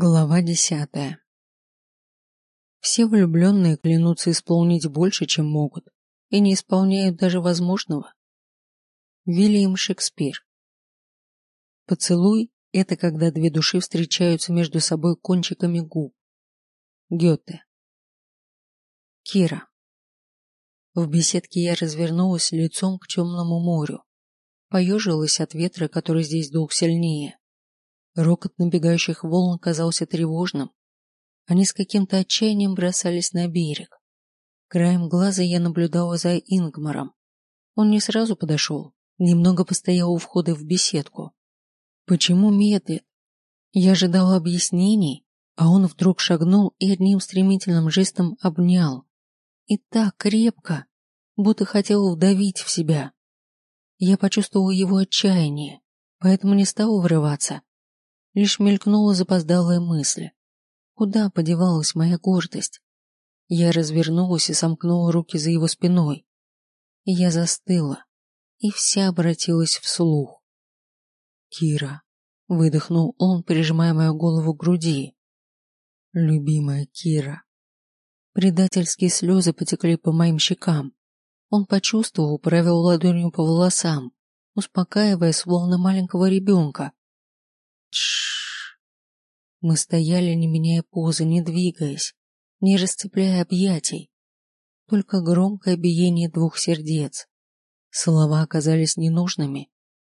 Глава десятая Все влюбленные клянутся исполнить больше, чем могут, и не исполняют даже возможного. Вильям Шекспир Поцелуй – это когда две души встречаются между собой кончиками губ. Гёте Кира В беседке я развернулась лицом к темному морю. Поежилась от ветра, который здесь дул сильнее. Рокот набегающих волн казался тревожным. Они с каким-то отчаянием бросались на берег. Краем глаза я наблюдала за Ингмаром. Он не сразу подошел, немного постоял у входа в беседку. Почему медлит? Я ожидала объяснений, а он вдруг шагнул и одним стремительным жестом обнял. И так крепко, будто хотел вдавить в себя. Я почувствовала его отчаяние, поэтому не стала врываться, Лишь мелькнула запоздалая мысль. Куда подевалась моя гордость? Я развернулась и сомкнула руки за его спиной. Я застыла, и вся обратилась вслух. «Кира», — выдохнул он, прижимая мою голову к груди. «Любимая Кира». Предательские слезы потекли по моим щекам. Он почувствовал, провел ладонью по волосам, успокаивая, словно маленького ребенка. Тш. Мы стояли, не меняя позы, не двигаясь, не расцепляя объятий. Только громкое биение двух сердец. Слова оказались ненужными.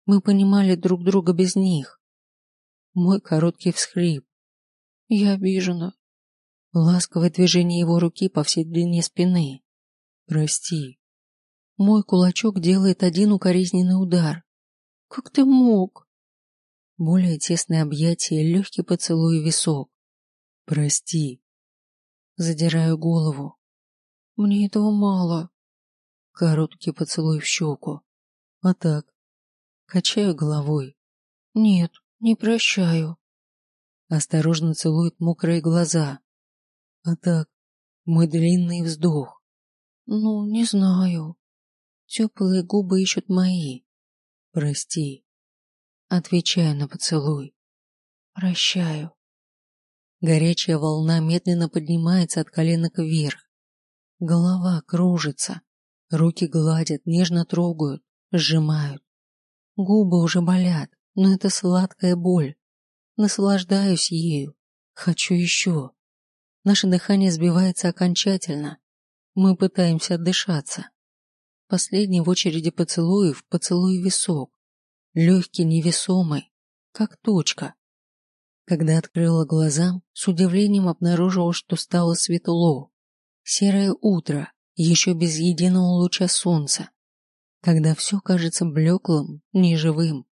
Мы понимали друг друга без них. Мой короткий всхрип. Я обижена. Ласковое движение его руки по всей длине спины. Прости. Мой кулачок делает один укоризненный удар. Как ты мог? Более тесное объятие, легкий поцелуй в висок. Прости. Задираю голову. Мне этого мало. Короткий поцелуй в щеку. А так. Качаю головой. Нет, не прощаю. Осторожно целует мокрые глаза. А так. Мой длинный вздох. Ну, не знаю. Теплые губы ищут мои. Прости. Отвечаю на поцелуй. Прощаю. Горячая волна медленно поднимается от коленок вверх. Голова кружится. Руки гладят, нежно трогают, сжимают. Губы уже болят, но это сладкая боль. Наслаждаюсь ею. Хочу еще. Наше дыхание сбивается окончательно. Мы пытаемся отдышаться. Последний в очереди поцелуев, поцелуй в висок легкий, невесомый, как точка. Когда открыла глаза, с удивлением обнаружила, что стало светло. Серое утро, еще без единого луча солнца. Когда все кажется блеклым, неживым.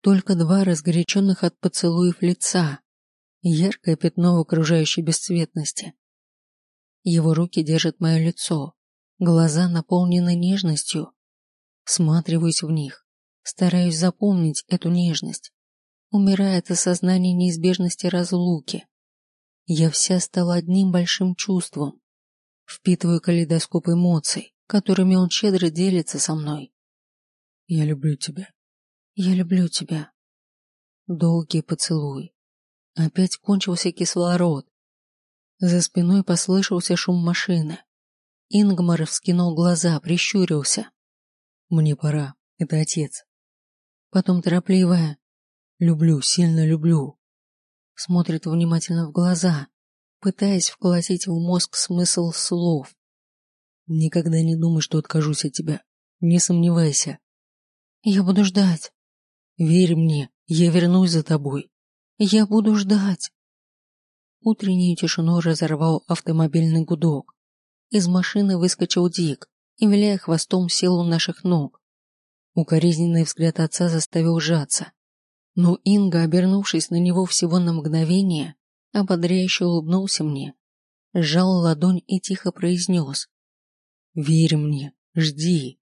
Только два разгоряченных от поцелуев лица. Яркое пятно в окружающей бесцветности. Его руки держат мое лицо. Глаза наполнены нежностью. Всматриваюсь в них Стараюсь запомнить эту нежность. Умирает осознание неизбежности разлуки. Я вся стала одним большим чувством. Впитываю калейдоскоп эмоций, которыми он щедро делится со мной. Я люблю тебя. Я люблю тебя. Долгий поцелуй. Опять кончился кислород. За спиной послышался шум машины. Ингмар вскинул глаза, прищурился. Мне пора. Это отец. Потом торопливая. Люблю, сильно люблю. Смотрит внимательно в глаза, пытаясь вколотить в мозг смысл слов. Никогда не думай, что откажусь от тебя. Не сомневайся. Я буду ждать. Верь мне, я вернусь за тобой. Я буду ждать. Утреннюю тишину разорвал автомобильный гудок. Из машины выскочил Дик и, виляя хвостом, сел у наших ног. Укоризненный взгляд отца заставил сжаться. Но Инга, обернувшись на него всего на мгновение, ободряюще улыбнулся мне, сжал ладонь и тихо произнес. «Верь мне, жди».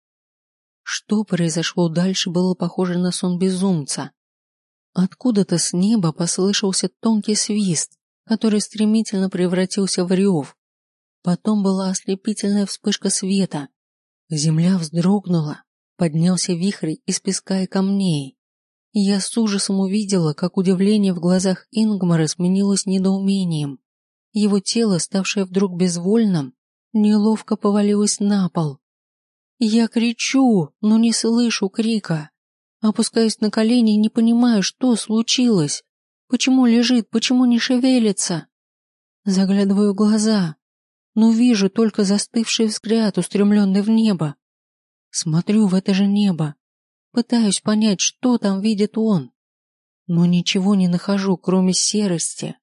Что произошло дальше, было похоже на сон безумца. Откуда-то с неба послышался тонкий свист, который стремительно превратился в рев. Потом была ослепительная вспышка света. Земля вздрогнула, Поднялся вихрь из песка и камней. Я с ужасом увидела, как удивление в глазах Ингмара сменилось недоумением. Его тело, ставшее вдруг безвольным, неловко повалилось на пол. Я кричу, но не слышу крика. Опускаюсь на колени и не понимаю, что случилось. Почему лежит, почему не шевелится? Заглядываю в глаза, но вижу только застывший взгляд, устремленный в небо. Смотрю в это же небо, пытаюсь понять, что там видит он, но ничего не нахожу, кроме серости.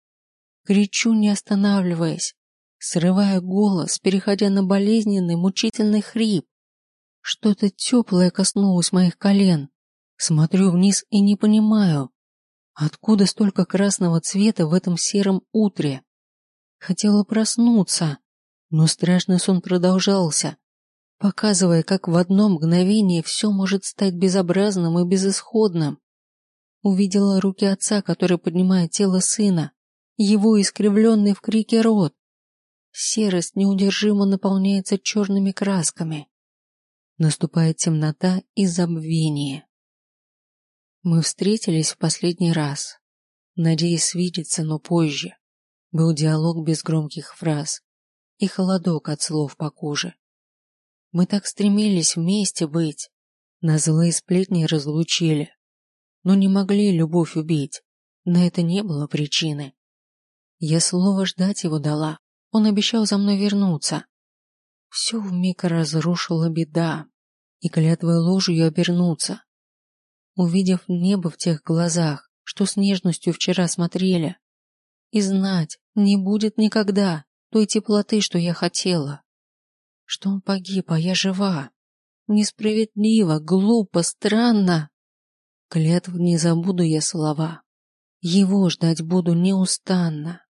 Кричу, не останавливаясь, срывая голос, переходя на болезненный, мучительный хрип. Что-то теплое коснулось моих колен. Смотрю вниз и не понимаю, откуда столько красного цвета в этом сером утре. Хотела проснуться, но страшный сон продолжался, показывая, как в одно мгновение все может стать безобразным и безысходным. Увидела руки отца, который поднимает тело сына, его искривленный в крике рот. Серость неудержимо наполняется черными красками. Наступает темнота и забвение. Мы встретились в последний раз, надеясь свидеться, но позже. Был диалог без громких фраз и холодок от слов по коже. Мы так стремились вместе быть, на злые сплетни разлучили, но не могли любовь убить, на это не было причины. Я слово ждать его дала, он обещал за мной вернуться. Все вмиг разрушила беда, и клятвой ложью обернуться. Увидев небо в тех глазах, что с нежностью вчера смотрели, и знать, не будет никогда той теплоты, что я хотела. Что он погиб, а я жива. Несправедливо, глупо, странно. Клятв не забуду я слова. Его ждать буду неустанно.